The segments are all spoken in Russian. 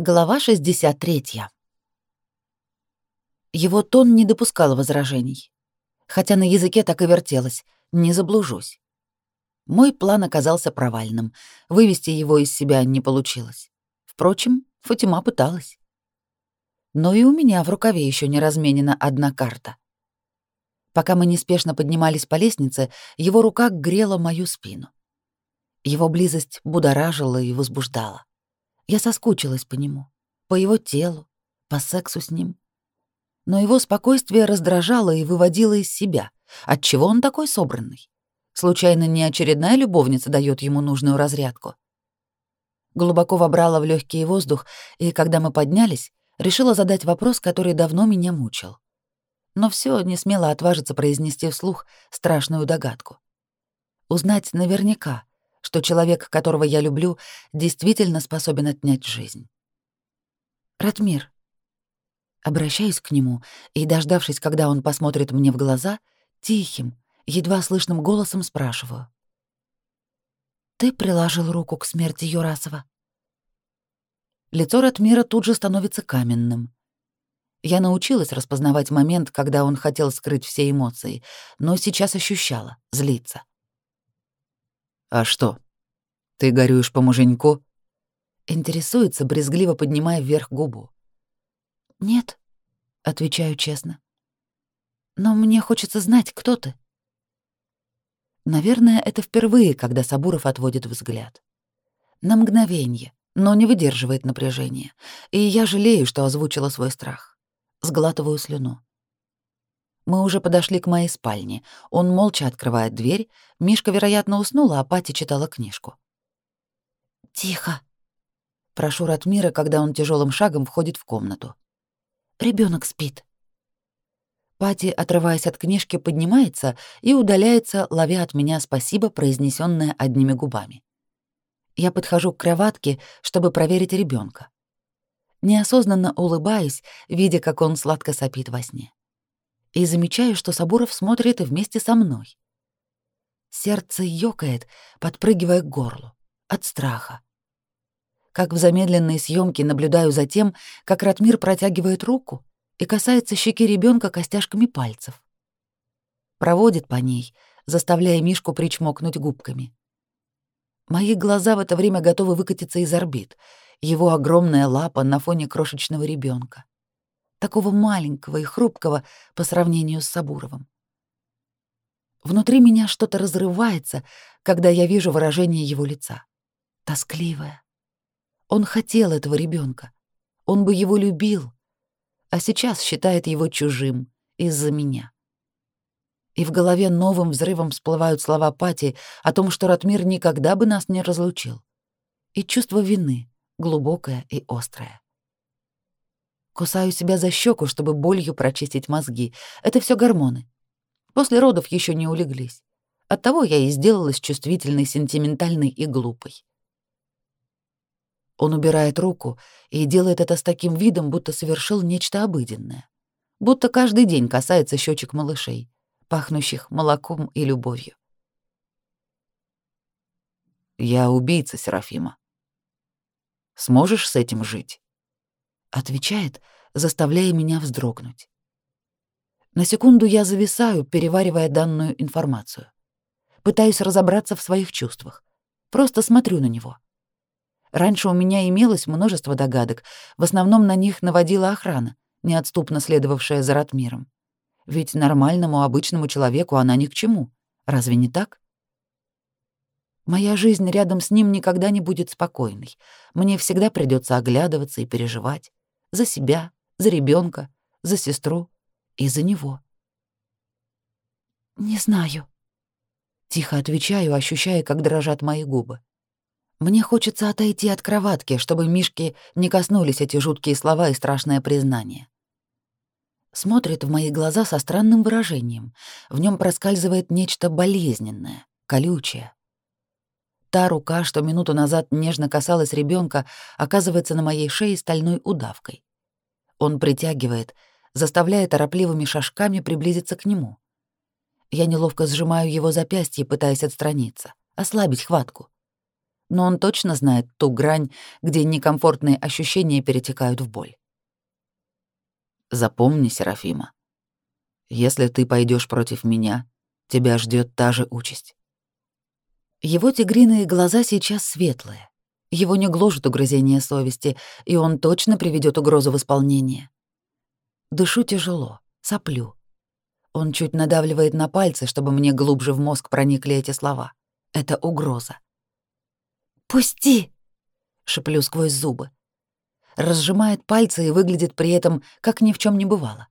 Глава 63. Его тон не допускал возражений. Хотя на языке так и вертелось, не заблужусь. Мой план оказался провальным, вывести его из себя не получилось. Впрочем, Фатима пыталась. Но и у меня в рукаве еще не разменена одна карта. Пока мы неспешно поднимались по лестнице, его рука грела мою спину. Его близость будоражила и возбуждала. Я соскучилась по нему, по его телу, по сексу с ним. Но его спокойствие раздражало и выводило из себя. Отчего он такой собранный? Случайно не очередная любовница дает ему нужную разрядку? Глубоко вобрала в легкий воздух, и когда мы поднялись, решила задать вопрос, который давно меня мучил. Но все не смела отважиться произнести вслух страшную догадку. Узнать наверняка, что человек, которого я люблю, действительно способен отнять жизнь. Ратмир. Обращаюсь к нему и, дождавшись, когда он посмотрит мне в глаза, тихим, едва слышным голосом спрашиваю. «Ты приложил руку к смерти Юрасова?» Лицо Ратмира тут же становится каменным. Я научилась распознавать момент, когда он хотел скрыть все эмоции, но сейчас ощущала, злиться. «А что? Ты горюешь по муженьку?» Интересуется, брезгливо поднимая вверх губу. «Нет», — отвечаю честно. «Но мне хочется знать, кто ты». Наверное, это впервые, когда Сабуров отводит взгляд. На мгновение, но не выдерживает напряжения. И я жалею, что озвучила свой страх. Сглатываю слюну. Мы уже подошли к моей спальне. Он молча открывает дверь. Мишка, вероятно, уснула, а Пати читала книжку. «Тихо!» Прошу Ратмира, когда он тяжелым шагом входит в комнату. Ребенок спит». Пати, отрываясь от книжки, поднимается и удаляется, ловя от меня спасибо, произнесенное одними губами. Я подхожу к кроватке, чтобы проверить ребенка. Неосознанно улыбаюсь, видя, как он сладко сопит во сне и замечаю, что Сабуров смотрит вместе со мной. Сердце ёкает, подпрыгивая к горлу, от страха. Как в замедленной съемке наблюдаю за тем, как Ратмир протягивает руку и касается щеки ребенка костяшками пальцев. Проводит по ней, заставляя Мишку причмокнуть губками. Мои глаза в это время готовы выкатиться из орбит. Его огромная лапа на фоне крошечного ребенка такого маленького и хрупкого по сравнению с Сабуровым. Внутри меня что-то разрывается, когда я вижу выражение его лица. Тоскливое. Он хотел этого ребенка, Он бы его любил, а сейчас считает его чужим из-за меня. И в голове новым взрывом всплывают слова Пати о том, что Ратмир никогда бы нас не разлучил. И чувство вины, глубокое и острое. Кусаю себя за щеку, чтобы болью прочистить мозги. Это все гормоны. После родов еще не улеглись. Оттого я и сделалась чувствительной, сентиментальной и глупой. Он убирает руку и делает это с таким видом, будто совершил нечто обыденное. Будто каждый день касается щечек малышей, пахнущих молоком и любовью. «Я убийца, Серафима. Сможешь с этим жить?» Отвечает, заставляя меня вздрогнуть. На секунду я зависаю, переваривая данную информацию. Пытаюсь разобраться в своих чувствах. Просто смотрю на него. Раньше у меня имелось множество догадок, в основном на них наводила охрана, неотступно следовавшая за Ратмиром. Ведь нормальному обычному человеку она ни к чему. Разве не так? Моя жизнь рядом с ним никогда не будет спокойной. Мне всегда придется оглядываться и переживать за себя, за ребенка, за сестру и за него. «Не знаю», — тихо отвечаю, ощущая, как дрожат мои губы. Мне хочется отойти от кроватки, чтобы Мишки не коснулись эти жуткие слова и страшное признание. Смотрит в мои глаза со странным выражением. В нем проскальзывает нечто болезненное, колючее. Та рука, что минуту назад нежно касалась ребенка, оказывается на моей шее стальной удавкой. Он притягивает, заставляя торопливыми шажками приблизиться к нему. Я неловко сжимаю его запястье, пытаясь отстраниться, ослабить хватку. но он точно знает ту грань, где некомфортные ощущения перетекают в боль. Запомни, Серафима, если ты пойдешь против меня, тебя ждет та же участь. Его тигриные глаза сейчас светлые. Его не гложет угрызение совести, и он точно приведет угрозу в исполнение. Дышу тяжело, соплю. Он чуть надавливает на пальцы, чтобы мне глубже в мозг проникли эти слова. Это угроза. «Пусти!» — шеплю сквозь зубы. Разжимает пальцы и выглядит при этом, как ни в чем не бывало.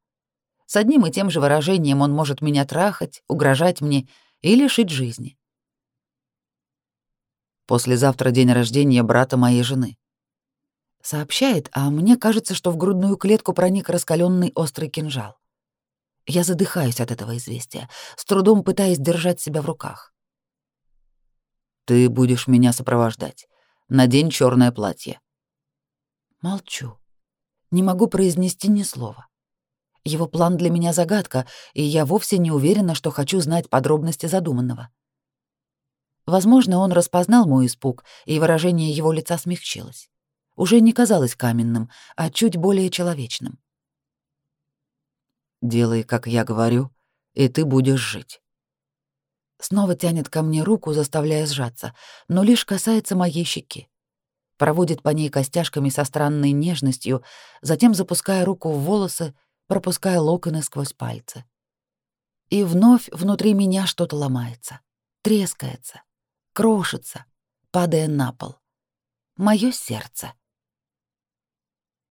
С одним и тем же выражением он может меня трахать, угрожать мне и лишить жизни. Послезавтра день рождения брата моей жены. Сообщает, а мне кажется, что в грудную клетку проник раскаленный острый кинжал. Я задыхаюсь от этого известия, с трудом пытаясь держать себя в руках. Ты будешь меня сопровождать. Надень черное платье. Молчу. Не могу произнести ни слова. Его план для меня загадка, и я вовсе не уверена, что хочу знать подробности задуманного. Возможно, он распознал мой испуг, и выражение его лица смягчилось. Уже не казалось каменным, а чуть более человечным. «Делай, как я говорю, и ты будешь жить». Снова тянет ко мне руку, заставляя сжаться, но лишь касается моей щеки. Проводит по ней костяшками со странной нежностью, затем запуская руку в волосы, пропуская локоны сквозь пальцы. И вновь внутри меня что-то ломается, трескается, крошится, падая на пол. Моё сердце —